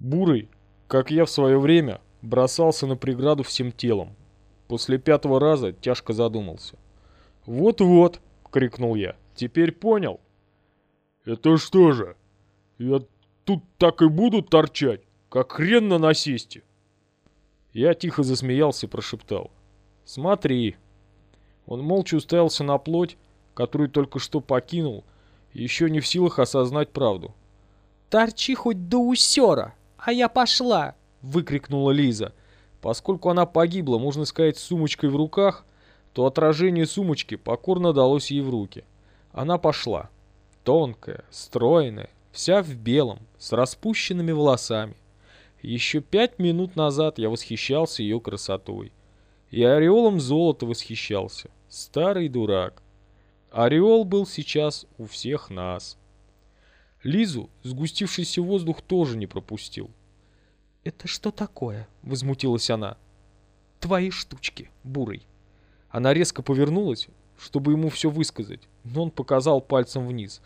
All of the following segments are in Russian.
Бурый, как я в свое время, бросался на преграду всем телом. После пятого раза тяжко задумался. «Вот-вот!» — крикнул я. «Теперь понял?» «Это что же? Я тут так и буду торчать, как хрен на насесте!» Я тихо засмеялся и прошептал. «Смотри!» Он молча уставился на плоть, которую только что покинул, еще не в силах осознать правду. «Торчи хоть до усера, а я пошла!» — выкрикнула Лиза. Поскольку она погибла, можно сказать, с сумочкой в руках, то отражение сумочки покорно далось ей в руки. Она пошла. Тонкая, стройная, вся в белом, с распущенными волосами. Еще пять минут назад я восхищался ее красотой. И ореолом золота восхищался. Старый дурак. Ореол был сейчас у всех нас. Лизу сгустившийся воздух тоже не пропустил. «Это что такое?» — возмутилась она. «Твои штучки, бурый». Она резко повернулась, чтобы ему все высказать, но он показал пальцем вниз,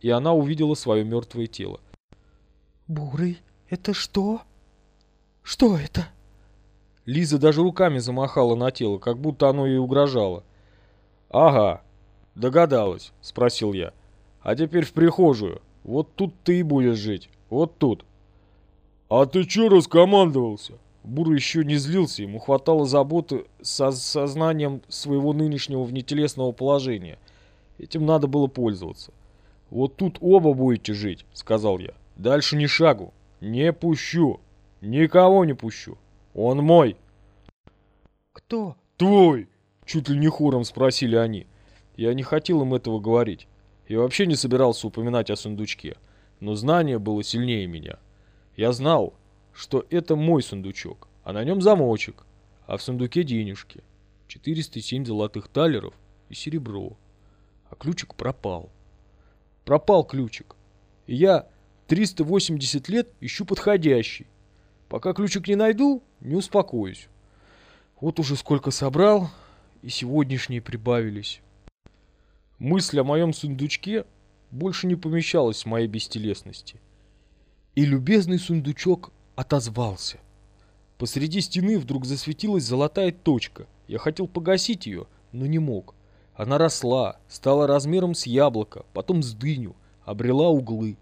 и она увидела свое мертвое тело. «Бурый, это что? Что это?» Лиза даже руками замахала на тело, как будто оно ей угрожало. «Ага, догадалась», — спросил я. «А теперь в прихожую. Вот тут ты и будешь жить. Вот тут». «А ты чё раскомандовался?» Бур еще не злился, ему хватало заботы со сознанием своего нынешнего внетелесного положения. Этим надо было пользоваться. «Вот тут оба будете жить», — сказал я. «Дальше ни шагу. Не пущу. Никого не пущу. Он мой». «Кто?» «Твой!» — чуть ли не хором спросили они. Я не хотел им этого говорить. И вообще не собирался упоминать о сундучке. Но знание было сильнее меня. Я знал, что это мой сундучок, а на нем замочек, а в сундуке денежки. 407 золотых талеров и серебро. А ключик пропал. Пропал ключик. И я 380 лет ищу подходящий. Пока ключик не найду, не успокоюсь. Вот уже сколько собрал, и сегодняшние прибавились. Мысль о моем сундучке больше не помещалась в моей бестелесности. И любезный сундучок отозвался. Посреди стены вдруг засветилась золотая точка. Я хотел погасить ее, но не мог. Она росла, стала размером с яблоко, потом с дыню, обрела углы.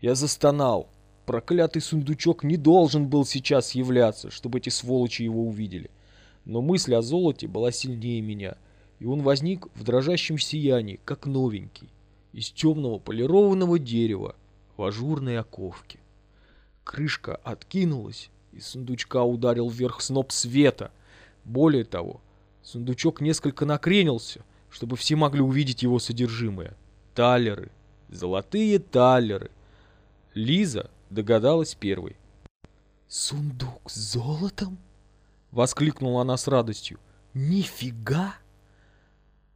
Я застонал. Проклятый сундучок не должен был сейчас являться, чтобы эти сволочи его увидели. Но мысль о золоте была сильнее меня, и он возник в дрожащем сиянии, как новенький, из темного полированного дерева, в ажурной оковке. Крышка откинулась, и сундучка ударил вверх сноп света. Более того, сундучок несколько накренился, чтобы все могли увидеть его содержимое. Талеры, золотые талеры. Лиза догадалась первой. «Сундук с золотом?» — воскликнула она с радостью. «Нифига!»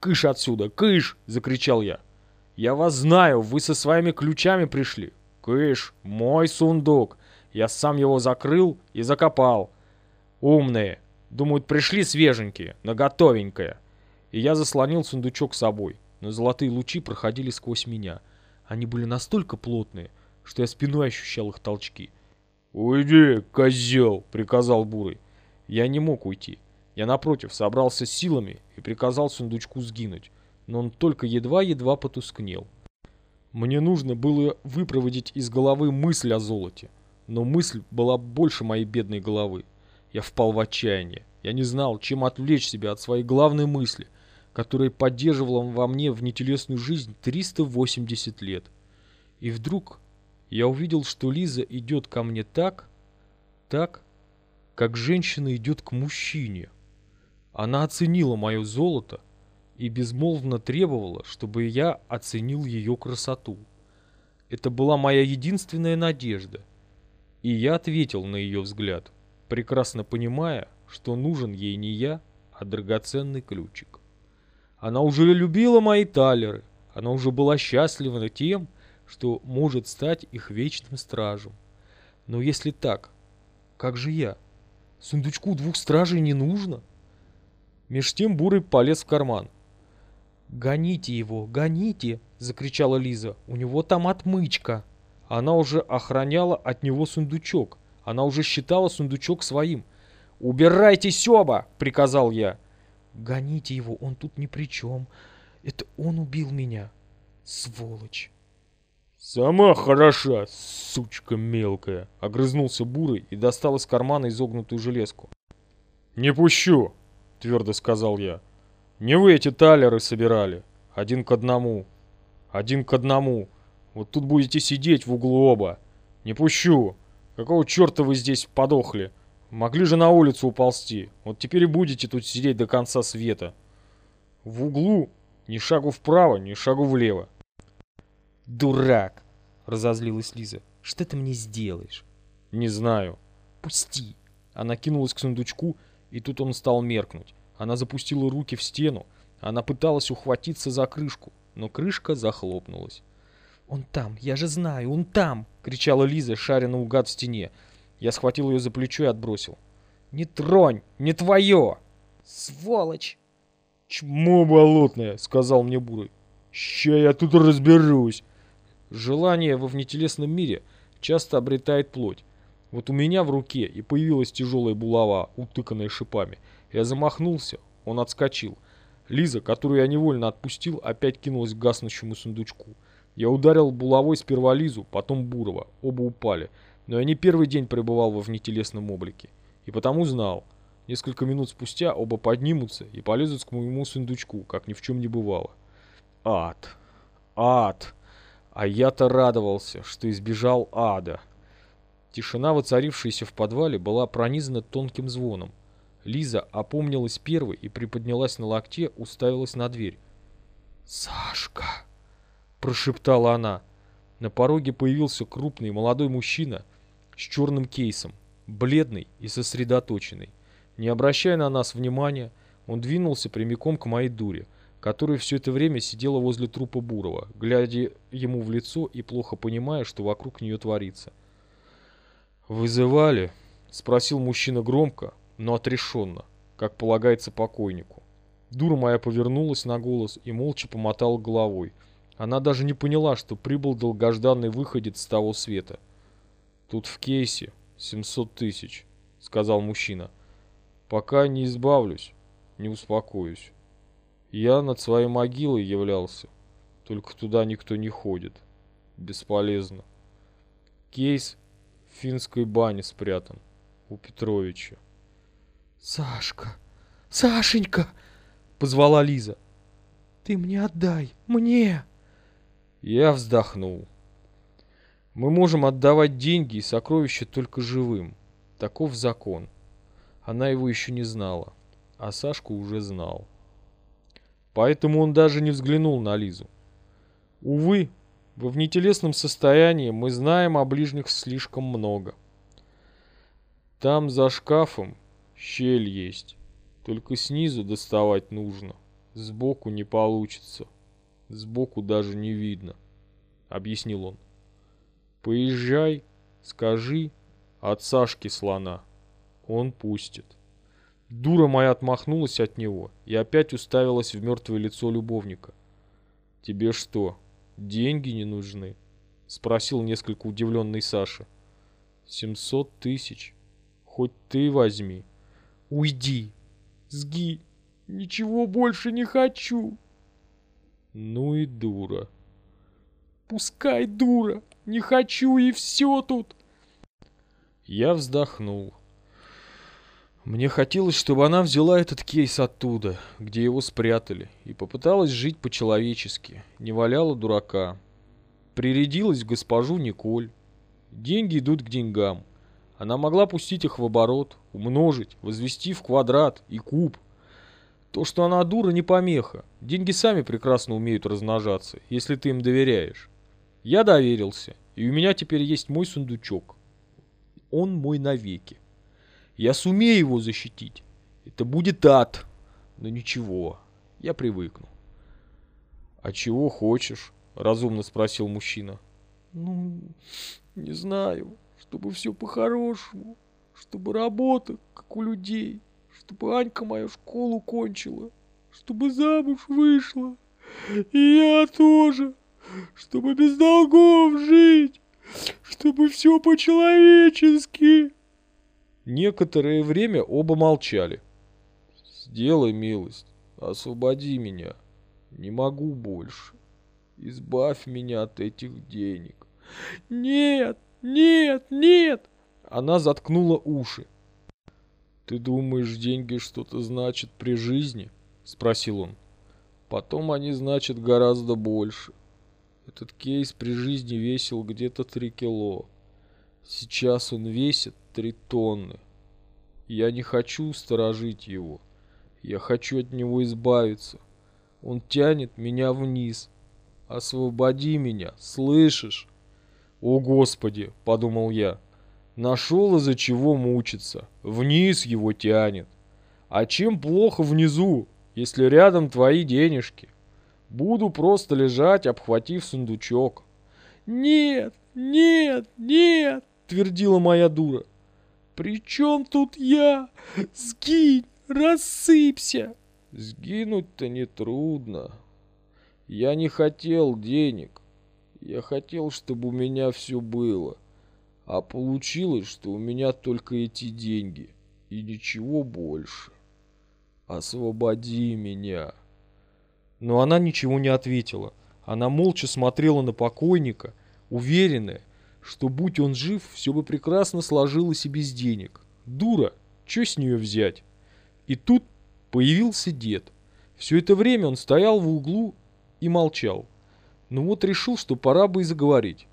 «Кыш отсюда, кыш!» — закричал я. «Я вас знаю, вы со своими ключами пришли. Кыш, мой сундук. Я сам его закрыл и закопал. Умные. Думают, пришли свеженькие, на готовенькое. И я заслонил сундучок собой, но золотые лучи проходили сквозь меня. Они были настолько плотные, что я спиной ощущал их толчки. «Уйди, козел!» — приказал Бурый. Я не мог уйти. Я, напротив, собрался силами и приказал сундучку сгинуть, но он только едва-едва потускнел. Мне нужно было выпроводить из головы мысль о золоте, но мысль была больше моей бедной головы. Я впал в отчаяние. Я не знал, чем отвлечь себя от своей главной мысли, которая поддерживала во мне внетелесную жизнь 380 лет. И вдруг я увидел, что Лиза идет ко мне так, так, как женщина идет к мужчине. Она оценила мое золото и безмолвно требовала, чтобы я оценил ее красоту. Это была моя единственная надежда. И я ответил на ее взгляд, прекрасно понимая, что нужен ей не я, а драгоценный ключик. Она уже любила мои талеры, она уже была счастлива тем, что может стать их вечным стражем. Но если так, как же я? Сундучку двух стражей не нужно? Меж тем Бурый полез в карман. «Гоните его, гоните!» — закричала Лиза. «У него там отмычка!» Она уже охраняла от него сундучок. Она уже считала сундучок своим. «Убирайтесь оба!» — приказал я. «Гоните его, он тут ни при чем. Это он убил меня. Сволочь!» «Сама хороша, сучка мелкая!» — огрызнулся Бурый и достал из кармана изогнутую железку. «Не пущу!» — твердо сказал я. «Не вы эти талеры собирали. Один к одному. Один к одному. Вот тут будете сидеть в углу оба. Не пущу! Какого черта вы здесь подохли? Могли же на улицу уползти. Вот теперь и будете тут сидеть до конца света. В углу ни шагу вправо, ни шагу влево. «Дурак!» — разозлилась Лиза. «Что ты мне сделаешь?» «Не знаю». «Пусти!» Она кинулась к сундучку, и тут он стал меркнуть. Она запустила руки в стену. Она пыталась ухватиться за крышку, но крышка захлопнулась. «Он там, я же знаю, он там!» — кричала Лиза, шаря наугад в стене. Я схватил ее за плечо и отбросил. «Не тронь! Не твое!» «Сволочь!» «Чмо болотное!» — сказал мне Бурый. «Ща я тут разберусь!» Желание во внетелесном мире часто обретает плоть. Вот у меня в руке и появилась тяжелая булава, утыканная шипами. Я замахнулся, он отскочил. Лиза, которую я невольно отпустил, опять кинулась к гаснущему сундучку. Я ударил булавой сперва Лизу, потом Бурова. Оба упали. Но я не первый день пребывал во внетелесном облике. И потому знал. Несколько минут спустя оба поднимутся и полезут к моему сундучку, как ни в чем не бывало. Ад. Ад. А я-то радовался, что избежал ада. Тишина, воцарившаяся в подвале, была пронизана тонким звоном. Лиза опомнилась первой и приподнялась на локте, уставилась на дверь. «Сашка!» – прошептала она. На пороге появился крупный молодой мужчина с черным кейсом, бледный и сосредоточенный. Не обращая на нас внимания, он двинулся прямиком к моей дуре – которая все это время сидела возле трупа Бурова, глядя ему в лицо и плохо понимая, что вокруг нее творится. «Вызывали?» — спросил мужчина громко, но отрешенно, как полагается покойнику. Дура моя повернулась на голос и молча помотала головой. Она даже не поняла, что прибыл долгожданный выходец с того света. «Тут в кейсе 700 тысяч», — сказал мужчина. «Пока не избавлюсь, не успокоюсь». Я над своей могилой являлся. Только туда никто не ходит. Бесполезно. Кейс в финской бане спрятан. У Петровича. «Сашка! Сашенька!» Позвала Лиза. «Ты мне отдай! Мне!» Я вздохнул. Мы можем отдавать деньги и сокровища только живым. Таков закон. Она его еще не знала, а Сашку уже знал. Поэтому он даже не взглянул на Лизу. Увы, во внетелесном состоянии мы знаем о ближних слишком много. Там за шкафом щель есть, только снизу доставать нужно. Сбоку не получится, сбоку даже не видно, объяснил он. Поезжай, скажи от Сашки слона, он пустит. Дура моя отмахнулась от него и опять уставилась в мертвое лицо любовника. «Тебе что, деньги не нужны?» — спросил несколько удивленный Саша. «Семьсот тысяч. Хоть ты возьми». «Уйди! Сги! Ничего больше не хочу!» «Ну и дура!» «Пускай дура! Не хочу и все тут!» Я вздохнул. Мне хотелось, чтобы она взяла этот кейс оттуда, где его спрятали, и попыталась жить по-человечески, не валяла дурака. Прирядилась в госпожу Николь. Деньги идут к деньгам. Она могла пустить их в оборот, умножить, возвести в квадрат и куб. То, что она дура, не помеха. Деньги сами прекрасно умеют размножаться, если ты им доверяешь. Я доверился, и у меня теперь есть мой сундучок. Он мой навеки. Я сумею его защитить. Это будет ад. Но ничего, я привыкну. «А чего хочешь?» — разумно спросил мужчина. «Ну, не знаю. Чтобы все по-хорошему. Чтобы работа, как у людей. Чтобы Анька мою школу кончила. Чтобы замуж вышла. И я тоже. Чтобы без долгов жить. чтобы все по-человечески. Некоторое время оба молчали. «Сделай милость, освободи меня. Не могу больше. Избавь меня от этих денег». «Нет, нет, нет!» Она заткнула уши. «Ты думаешь, деньги что-то значат при жизни?» — спросил он. «Потом они значат гораздо больше. Этот кейс при жизни весил где-то три кило. Сейчас он весит три тонны. Я не хочу сторожить его. Я хочу от него избавиться. Он тянет меня вниз. Освободи меня, слышишь? О, Господи, подумал я. Нашел из-за чего мучиться. Вниз его тянет. А чем плохо внизу, если рядом твои денежки? Буду просто лежать, обхватив сундучок. «Нет, нет, нет!» — твердила моя дура. «При чем тут я? Сгинь, рассыпься!» «Сгинуть-то нетрудно. Я не хотел денег. Я хотел, чтобы у меня все было. А получилось, что у меня только эти деньги и ничего больше. Освободи меня!» Но она ничего не ответила. Она молча смотрела на покойника, уверенная, что будь он жив, все бы прекрасно сложилось и без денег. Дура, что с нее взять? И тут появился дед. Все это время он стоял в углу и молчал. Ну вот решил, что пора бы и заговорить.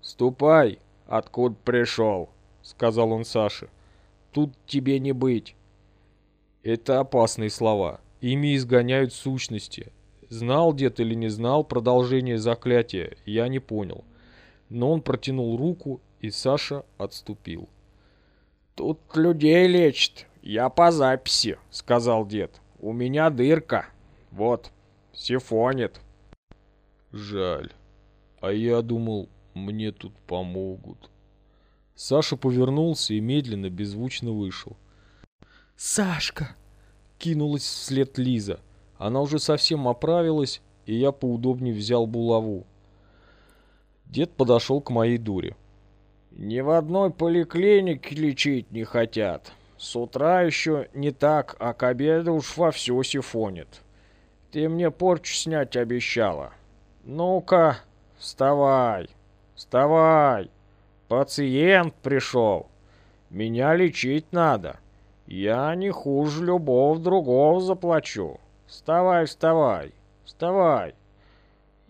«Ступай, откуда пришел», — сказал он Саше. «Тут тебе не быть». Это опасные слова. Ими изгоняют сущности, Знал дед или не знал продолжение заклятия, я не понял. Но он протянул руку, и Саша отступил. «Тут людей лечат, я по записи», — сказал дед. «У меня дырка. Вот, сифонит». «Жаль. А я думал, мне тут помогут». Саша повернулся и медленно, беззвучно вышел. «Сашка!» — кинулась вслед Лиза — она уже совсем оправилась, и я поудобнее взял булаву. Дед подошел к моей дуре. «Ни в одной поликлинике лечить не хотят. С утра еще не так, а к обеду уж вовсю сифонит. Ты мне порчу снять обещала. Ну-ка, вставай, вставай. Пациент пришел. Меня лечить надо. Я не хуже любого другого заплачу. «Вставай, вставай, вставай!»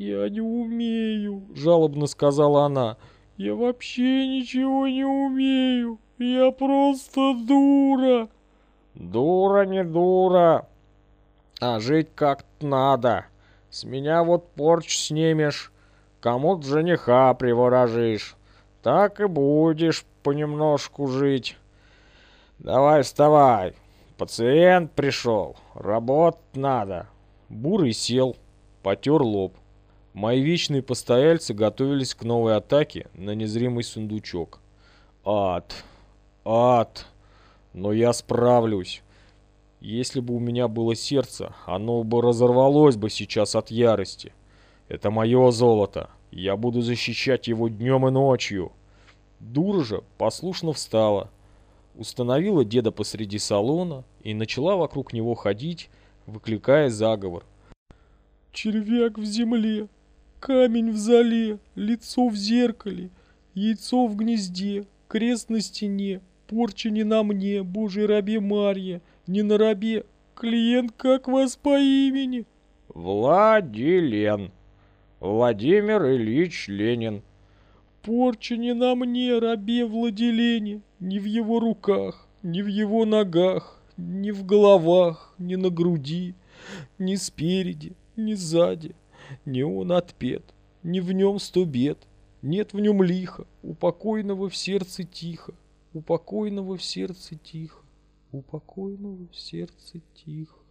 «Я не умею», — жалобно сказала она. «Я вообще ничего не умею. Я просто дура». «Дура, не дура. А жить как-то надо. С меня вот порч снимешь, кому-то жениха приворожишь. Так и будешь понемножку жить. Давай вставай, Пациент пришел. Работать надо. Бурый сел, потер лоб. Мои вечные постояльцы готовились к новой атаке на незримый сундучок. Ад. Ад. Но я справлюсь. Если бы у меня было сердце, оно бы разорвалось бы сейчас от ярости. Это мое золото. Я буду защищать его днем и ночью. Дура же послушно встала установила деда посреди салона и начала вокруг него ходить, выкликая заговор. «Червяк в земле, камень в зале, лицо в зеркале, яйцо в гнезде, крест на стене, порча не на мне, божьей рабе Марье, не на рабе, клиент как вас по имени?» «Владилен, Владимир Ильич Ленин», Порча не на мне, рабе владелене, ни в его руках, ни в его ногах, ни в головах, ни на груди, ни спереди, ни сзади. Не он отпет, не в нем сто бед, нет в нем лиха, у покойного в сердце тихо, у покойного в сердце тихо, у покойного в сердце тихо.